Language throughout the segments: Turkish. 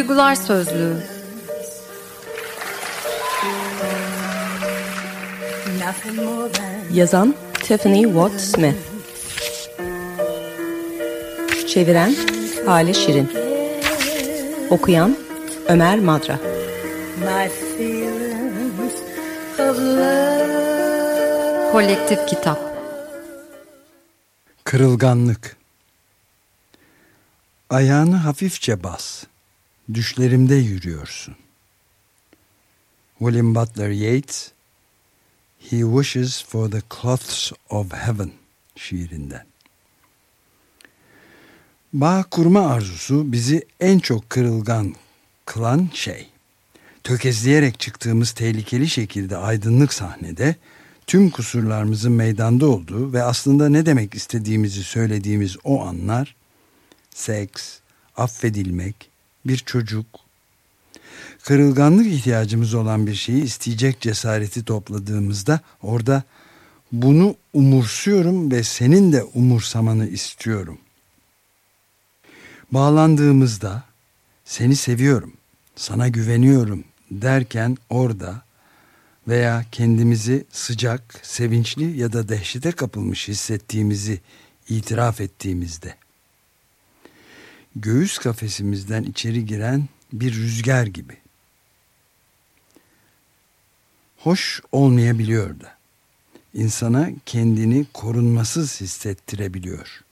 Duygular Sözlüğü. Yazan Tiffany Watt Smith. Çeviren Hale Şirin. Okuyan Ömer Madra. Kolektif Kitap. Kırılganlık. Ayağını hafifçe bas. Düşlerimde yürüyorsun. William Butler Yeats He Wishes for the Cloths of Heaven şiirinden. Bağ kurma arzusu bizi en çok kırılgan kılan şey. Tökezleyerek çıktığımız tehlikeli şekilde aydınlık sahnede tüm kusurlarımızın meydanda olduğu ve aslında ne demek istediğimizi söylediğimiz o anlar seks, affedilmek, bir çocuk, kırılganlık ihtiyacımız olan bir şeyi isteyecek cesareti topladığımızda orada bunu umursuyorum ve senin de umursamanı istiyorum. Bağlandığımızda seni seviyorum, sana güveniyorum derken orada veya kendimizi sıcak, sevinçli ya da dehşete kapılmış hissettiğimizi itiraf ettiğimizde göğüs kafesimizden içeri giren bir rüzgar gibi. Hoş olmayabiliyor da. İnsana kendini korunmasız hissettirebiliyor.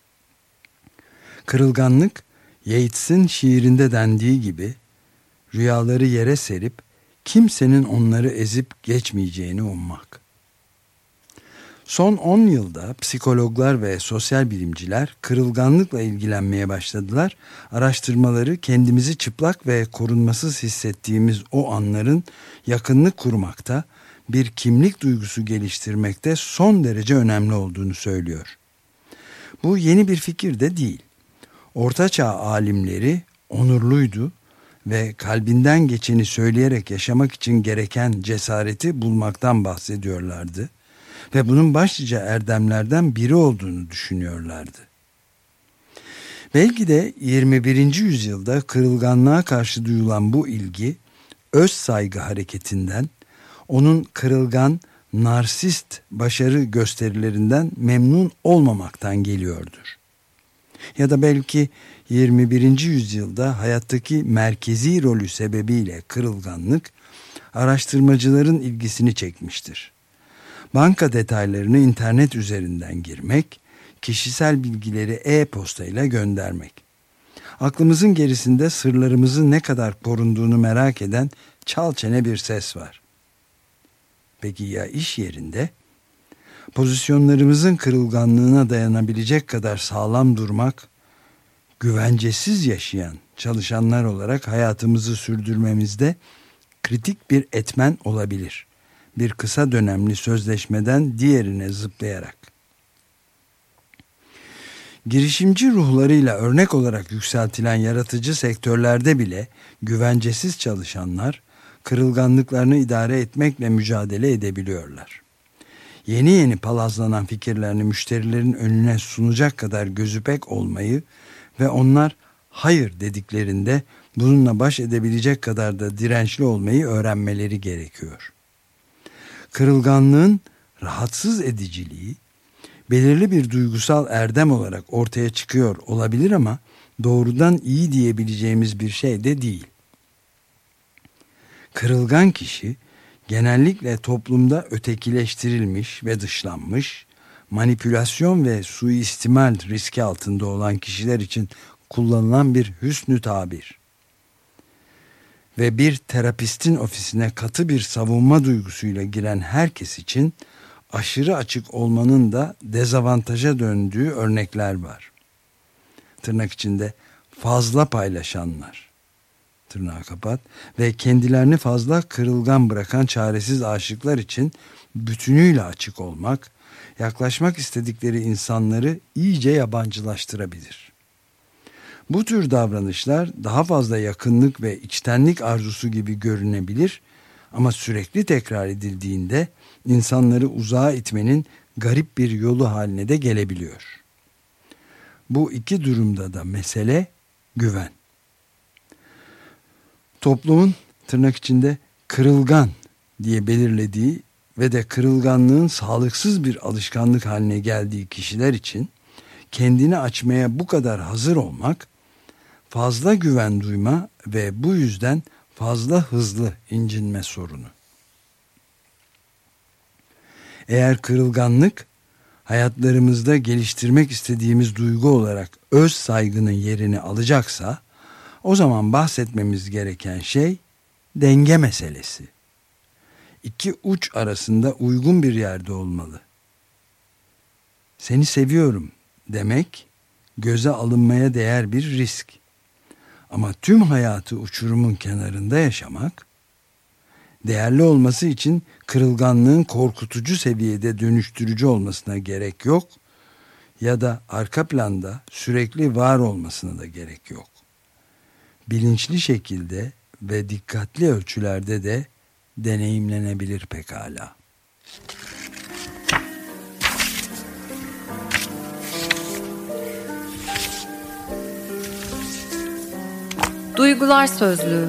Kırılganlık, Yeats'in şiirinde dendiği gibi, rüyaları yere serip, kimsenin onları ezip geçmeyeceğini ummak. Son 10 yılda psikologlar ve sosyal bilimciler kırılganlıkla ilgilenmeye başladılar. Araştırmaları kendimizi çıplak ve korunmasız hissettiğimiz o anların yakınlık kurmakta, bir kimlik duygusu geliştirmekte son derece önemli olduğunu söylüyor. Bu yeni bir fikir de değil. Ortaçağ alimleri onurluydu ve kalbinden geçeni söyleyerek yaşamak için gereken cesareti bulmaktan bahsediyorlardı ve bunun başlıca erdemlerden biri olduğunu düşünüyorlardı. Belki de 21. yüzyılda kırılganlığa karşı duyulan bu ilgi öz saygı hareketinden, onun kırılgan, narsist başarı gösterilerinden memnun olmamaktan geliyordur. Ya da belki 21. yüzyılda hayattaki merkezi rolü sebebiyle kırılganlık araştırmacıların ilgisini çekmiştir banka detaylarını internet üzerinden girmek, kişisel bilgileri e-postayla göndermek. Aklımızın gerisinde sırlarımızın ne kadar korunduğunu merak eden çal çene bir ses var. Peki ya iş yerinde? Pozisyonlarımızın kırılganlığına dayanabilecek kadar sağlam durmak, güvencesiz yaşayan çalışanlar olarak hayatımızı sürdürmemizde kritik bir etmen olabilir bir kısa dönemli sözleşmeden diğerine zıplayarak. Girişimci ruhlarıyla örnek olarak yükseltilen yaratıcı sektörlerde bile güvencesiz çalışanlar kırılganlıklarını idare etmekle mücadele edebiliyorlar. Yeni yeni palazlanan fikirlerini müşterilerin önüne sunacak kadar gözüpek olmayı ve onlar hayır dediklerinde bununla baş edebilecek kadar da dirençli olmayı öğrenmeleri gerekiyor kırılganlığın rahatsız ediciliği belirli bir duygusal erdem olarak ortaya çıkıyor olabilir ama doğrudan iyi diyebileceğimiz bir şey de değil. Kırılgan kişi genellikle toplumda ötekileştirilmiş ve dışlanmış, manipülasyon ve suistimal riski altında olan kişiler için kullanılan bir hüsnü tabir ve bir terapistin ofisine katı bir savunma duygusuyla giren herkes için aşırı açık olmanın da dezavantaja döndüğü örnekler var. Tırnak içinde fazla paylaşanlar. Tırnağı kapat. Ve kendilerini fazla kırılgan bırakan çaresiz aşıklar için bütünüyle açık olmak, yaklaşmak istedikleri insanları iyice yabancılaştırabilir. Bu tür davranışlar daha fazla yakınlık ve içtenlik arzusu gibi görünebilir ama sürekli tekrar edildiğinde insanları uzağa itmenin garip bir yolu haline de gelebiliyor. Bu iki durumda da mesele güven. Toplumun tırnak içinde kırılgan diye belirlediği ve de kırılganlığın sağlıksız bir alışkanlık haline geldiği kişiler için kendini açmaya bu kadar hazır olmak fazla güven duyma ve bu yüzden fazla hızlı incinme sorunu. Eğer kırılganlık hayatlarımızda geliştirmek istediğimiz duygu olarak öz saygının yerini alacaksa o zaman bahsetmemiz gereken şey denge meselesi. İki uç arasında uygun bir yerde olmalı. Seni seviyorum demek göze alınmaya değer bir risk. Ama tüm hayatı uçurumun kenarında yaşamak, değerli olması için kırılganlığın korkutucu seviyede dönüştürücü olmasına gerek yok ya da arka planda sürekli var olmasına da gerek yok. Bilinçli şekilde ve dikkatli ölçülerde de deneyimlenebilir pekala. Duygular Sözlüğü.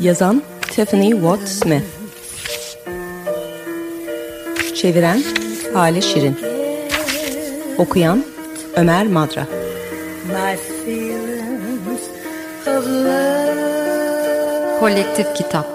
Yazan Tiffany Watt Smith. Çeviren Hale Şirin. Okuyan Ömer Madra. Kolektif Kitap